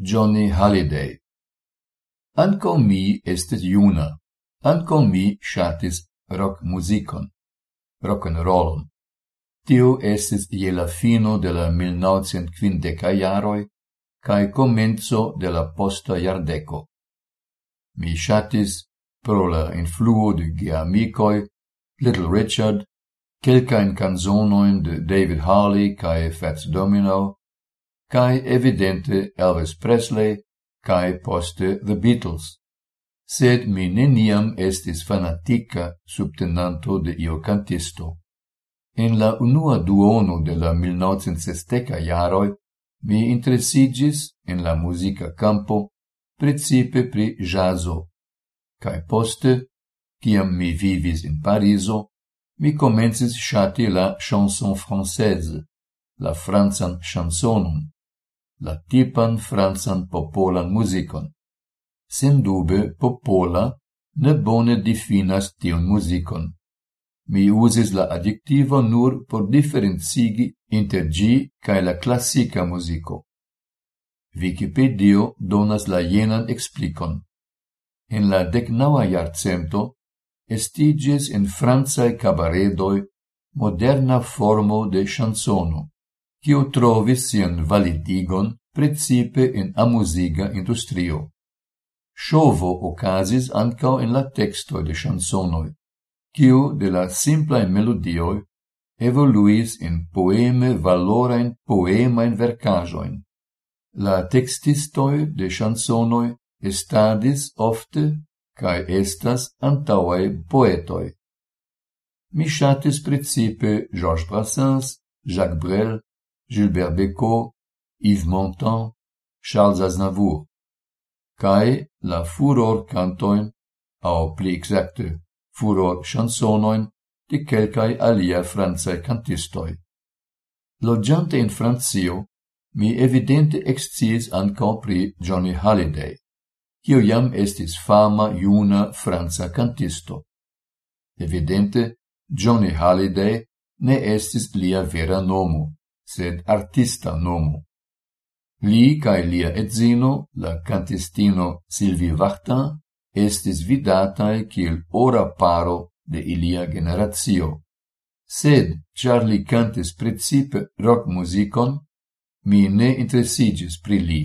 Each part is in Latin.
Johnny Halliday. Anco mi estis juna, anco mi shatis rock musicon, rock and rollon. Tio estis je la fino de la 1950 jaroj kaj comenzo de la posta jardeco. Mi shatis pro la influo de geamicoi, Little Richard, quelcain canzonoin de David Harley cae Fats Domino, cae evidente Elvis Presley, cae poste The Beatles. Sed mi neniam estis fanatica subtenanto de io cantisto. En la unua duono de la 1960 iaroi, mi interesigis en la musica campo principe pri jazzo, cae poste, ciam mi vivis in Pariso, mi comencis shati la chanson française, la franzan chansonon, la tipan franzan popolan muzikon. Sendube popola ne bone definas tion muzikon. Mi usis la adjektivo nur por differenzigi inter gi cae la classica muziko. Wikipedia donas la jenan explicon. En la decnaua iarcento estiges en francae cabaredoi moderna formo de chansono quio trovis sian validigon principe en amusiga industrio. Shovo ocasis ancao in la texto de chansonoi, quio de la simplae melodioi evoluis in poeme valorajn poemajn vercajoin. La textistoi de chansonoi estadis ofte cae estas antauae poetoi. Mi ŝatis principe Georges Brassens, Jacques Brel Gilbert Bécaud, Yves Montand, Charles Aznavour, cae la furor cantoin, au pli exacte, furor chansonoin de quelcae alia francae cantistoi. Loggiante in Francio, mi evidente excies ancao pri Johnny Halliday, quio iam estis fama iuna franca cantisto. Evidente, Johnny Halliday ne estis lia vera nomo, sed artista nomo. Li cae lia etzino, la cantistino Silvi Vartan, estis vidatae kiel ora paro de ilia generatio. Sed, char li cantis principe rock musicon, mi ne interesigis pri li.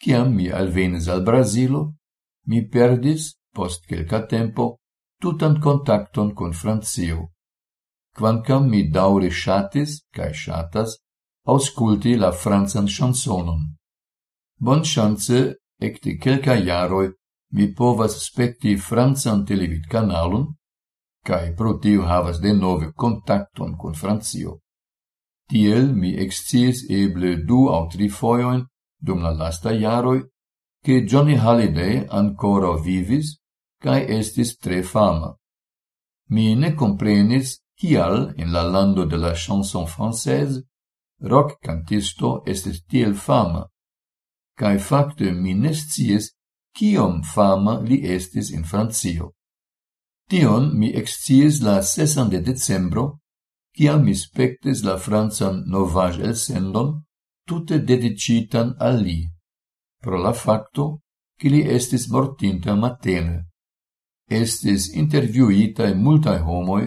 Ciam mi alvenis al Brasilo, mi perdis, post quelca tempo, tutan contacton con Francio quancam mi daure shatis, cae shatas, ausculti la franzan chansonon. Bon chance, ecte quelca iaroi, mi povas specti franzan televid canalum, cae pro tiu havas de nove contacton con Francio. Tiel mi excies eble du au tri foioin dum la lasta iaroi, che Johnny Halliday ancora vivis, cae estis tre fama. Mi ne comprenis Tial, en la lando de la chanson française, rock cantisto estes tiel fama, cae facte mi nescies kiom fama li estis in Francio. Tion mi excies la 6 de decembro, ciam mi spectes la Franzan novage el sendon, tutte dedicitan a li, pro la facto che li estis mortinta matene. Estis interviuitae multae homoi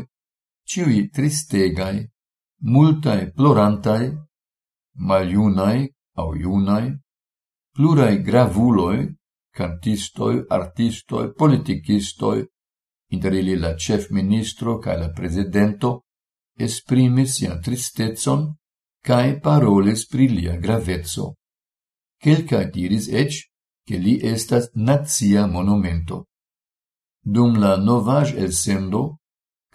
ciui tristegai, multae plorantae, maliunae au iunae, plurae gravuloi, cantistoi, artistoi, politicistoi, inter ili la chef ministro cae la presidento, esprimis sian tristezon cae paroles pri lia gravezzo. Quelca diris ec che li estas nazia monumento. Dum la novage el sendo,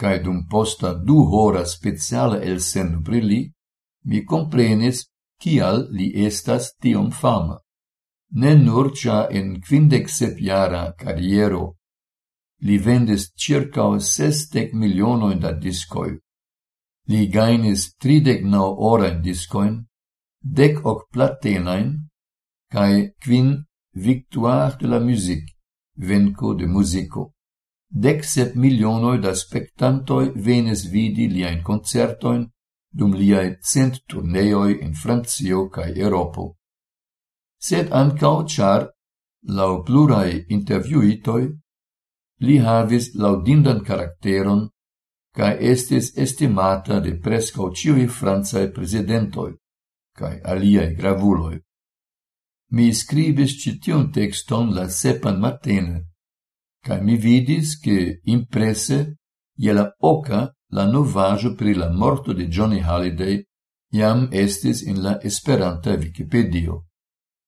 cae dum posta du hora speciale el sen pri li, mi comprenes cial li estas tiom fama. Ne nur cia en quindec sep carriero li vendes circa sestec milionoin da discoi. Li gainis tridec nau orain discoin, dec hoc platenain, cae quin victoire de la musique, venco de musico dec milionoi da spectantoi venes vidi liain concertoin dum liae cent turneoi in Francio cae Europo. Sed ancao char, lau plurai interviuitoi, li havis laudindan caracteron cae estis estimata de prescau ciui francae presidentoi cae aliae gravuloi. Mi scribis citiun texton la sepan matene, cae mi vidis che imprese je la oca la novajo pri la morto de Johnny Halliday iam estis in la esperanta Wikipedia.